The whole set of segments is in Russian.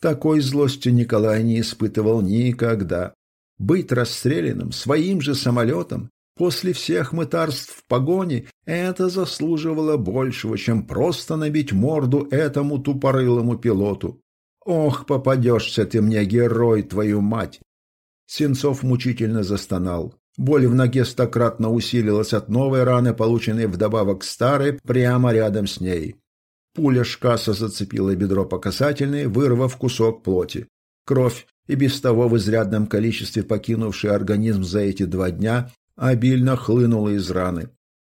Такой злости Николай не испытывал никогда. Быть расстрелянным своим же самолетом после всех мытарств в погоне это заслуживало большего, чем просто набить морду этому тупорылому пилоту. Ох, попадешься ты мне, герой, твою мать! Сенцов мучительно застонал. Боль в ноге стократно усилилась от новой раны, полученной вдобавок старой, прямо рядом с ней. Пуля шкаса зацепила бедро по касательной, вырвав кусок плоти. Кровь, и без того в изрядном количестве покинувший организм за эти два дня, обильно хлынула из раны.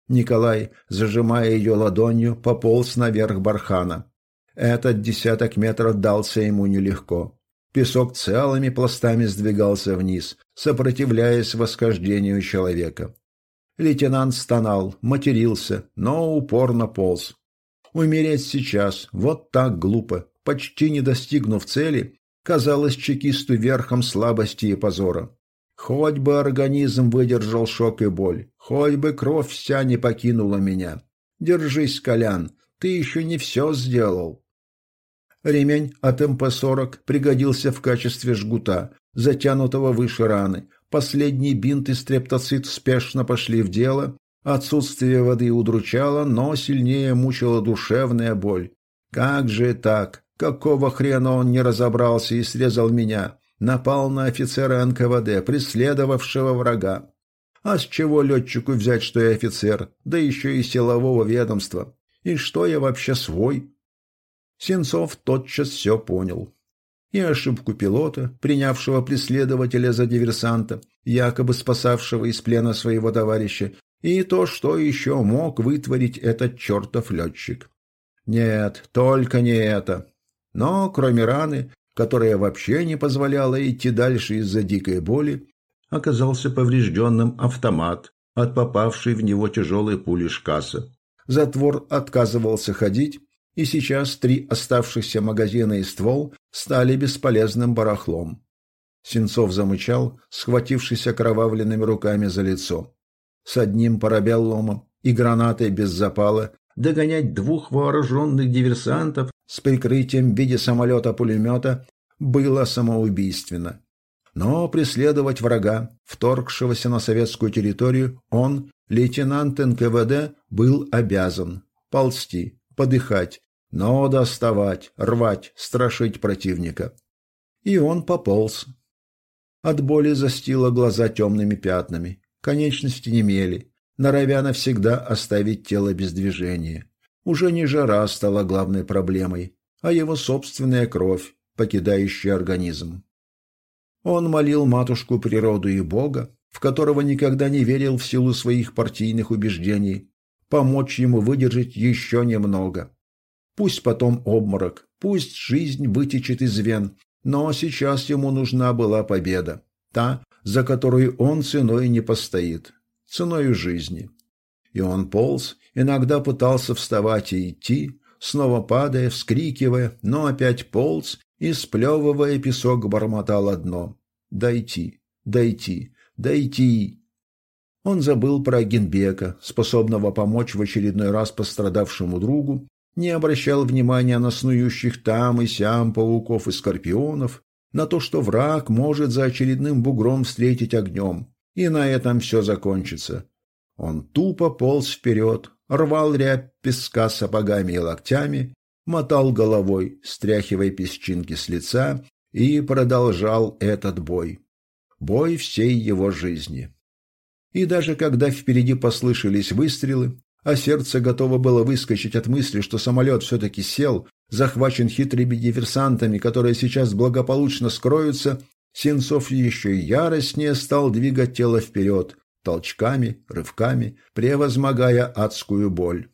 Николай, зажимая ее ладонью, пополз наверх бархана. Этот десяток метров дался ему нелегко. Песок целыми пластами сдвигался вниз, сопротивляясь восхождению человека. Лейтенант стонал, матерился, но упорно полз. Умереть сейчас, вот так глупо, почти не достигнув цели, казалось чекисту верхом слабости и позора. Хоть бы организм выдержал шок и боль, хоть бы кровь вся не покинула меня. Держись, Колян, ты еще не все сделал. Ремень от МП-40 пригодился в качестве жгута, затянутого выше раны. Последний бинт и стрептоцит спешно пошли в дело, Отсутствие воды удручало, но сильнее мучила душевная боль. Как же так? Какого хрена он не разобрался и срезал меня? Напал на офицера НКВД, преследовавшего врага. А с чего летчику взять, что я офицер, да еще и силового ведомства? И что я вообще свой? Сенцов тотчас все понял. И ошибку пилота, принявшего преследователя за диверсанта, якобы спасавшего из плена своего товарища, и то, что еще мог вытворить этот чертов летчик. Нет, только не это. Но кроме раны, которая вообще не позволяла идти дальше из-за дикой боли, оказался поврежденным автомат от попавшей в него тяжелой пули шкаса. Затвор отказывался ходить, и сейчас три оставшихся магазина и ствол стали бесполезным барахлом. Сенцов замычал, схватившись окровавленными руками за лицо с одним парабеллумом и гранатой без запала, догонять двух вооруженных диверсантов с прикрытием в виде самолета-пулемета было самоубийственно. Но преследовать врага, вторгшегося на советскую территорию, он, лейтенант НКВД, был обязан ползти, подыхать, но доставать, рвать, страшить противника. И он пополз. От боли застило глаза темными пятнами конечности немели, норовя навсегда оставить тело без движения. Уже не жара стала главной проблемой, а его собственная кровь, покидающая организм. Он молил матушку природу и Бога, в которого никогда не верил в силу своих партийных убеждений, помочь ему выдержать еще немного. Пусть потом обморок, пусть жизнь вытечет из вен, но сейчас ему нужна была победа, та, за которую он ценой не постоит, ценою жизни. И он полз, иногда пытался вставать и идти, снова падая, вскрикивая, но опять полз и, сплевывая песок, бормотал одно «Дойти, дойти, дойти». Он забыл про Генбека, способного помочь в очередной раз пострадавшему другу, не обращал внимания на снующих там и сям пауков и скорпионов, на то, что враг может за очередным бугром встретить огнем, и на этом все закончится. Он тупо полз вперед, рвал рябь песка сапогами и локтями, мотал головой, стряхивая песчинки с лица, и продолжал этот бой. Бой всей его жизни. И даже когда впереди послышались выстрелы, а сердце готово было выскочить от мысли, что самолет все-таки сел, захвачен хитрыми диверсантами, которые сейчас благополучно скроются, Сенцов еще яростнее стал двигать тело вперед, толчками, рывками, превозмогая адскую боль.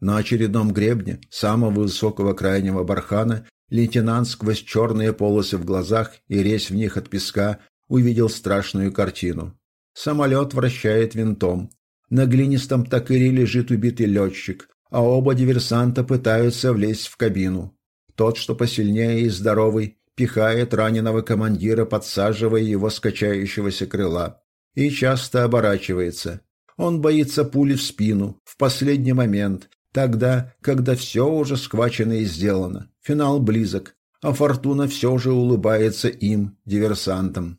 На очередном гребне самого высокого крайнего бархана лейтенант сквозь черные полосы в глазах и резь в них от песка увидел страшную картину. Самолет вращает винтом, на глинистом такыре лежит убитый летчик, а оба диверсанта пытаются влезть в кабину. Тот, что посильнее и здоровый, пихает раненого командира, подсаживая его с качающегося крыла. И часто оборачивается. Он боится пули в спину, в последний момент, Тогда, когда все уже схвачено и сделано, финал близок, а фортуна все же улыбается им, диверсантам.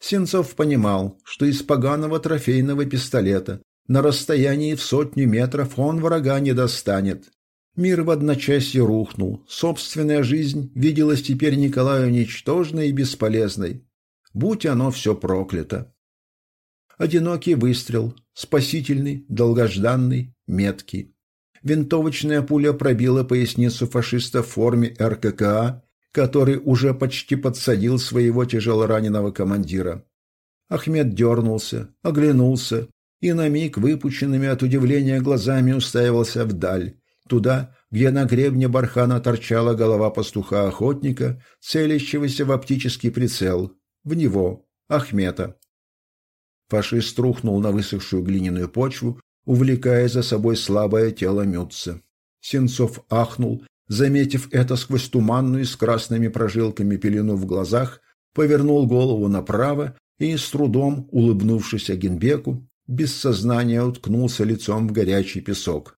Сенцов понимал, что из поганого трофейного пистолета на расстоянии в сотню метров он врага не достанет. Мир в одночасье рухнул, собственная жизнь виделась теперь Николаю ничтожной и бесполезной. Будь оно все проклято. Одинокий выстрел, спасительный, долгожданный, меткий. Винтовочная пуля пробила поясницу фашиста в форме РККА, который уже почти подсадил своего тяжелораненого командира. Ахмед дернулся, оглянулся и на миг выпученными от удивления глазами уставился вдаль, туда, где на гребне бархана торчала голова пастуха-охотника, целящегося в оптический прицел, в него, Ахмета. Фашист рухнул на высохшую глиняную почву, увлекая за собой слабое тело Мютца. Сенцов ахнул, заметив это сквозь туманную с красными прожилками пелену в глазах, повернул голову направо и, с трудом улыбнувшись Агенбеку, без сознания уткнулся лицом в горячий песок.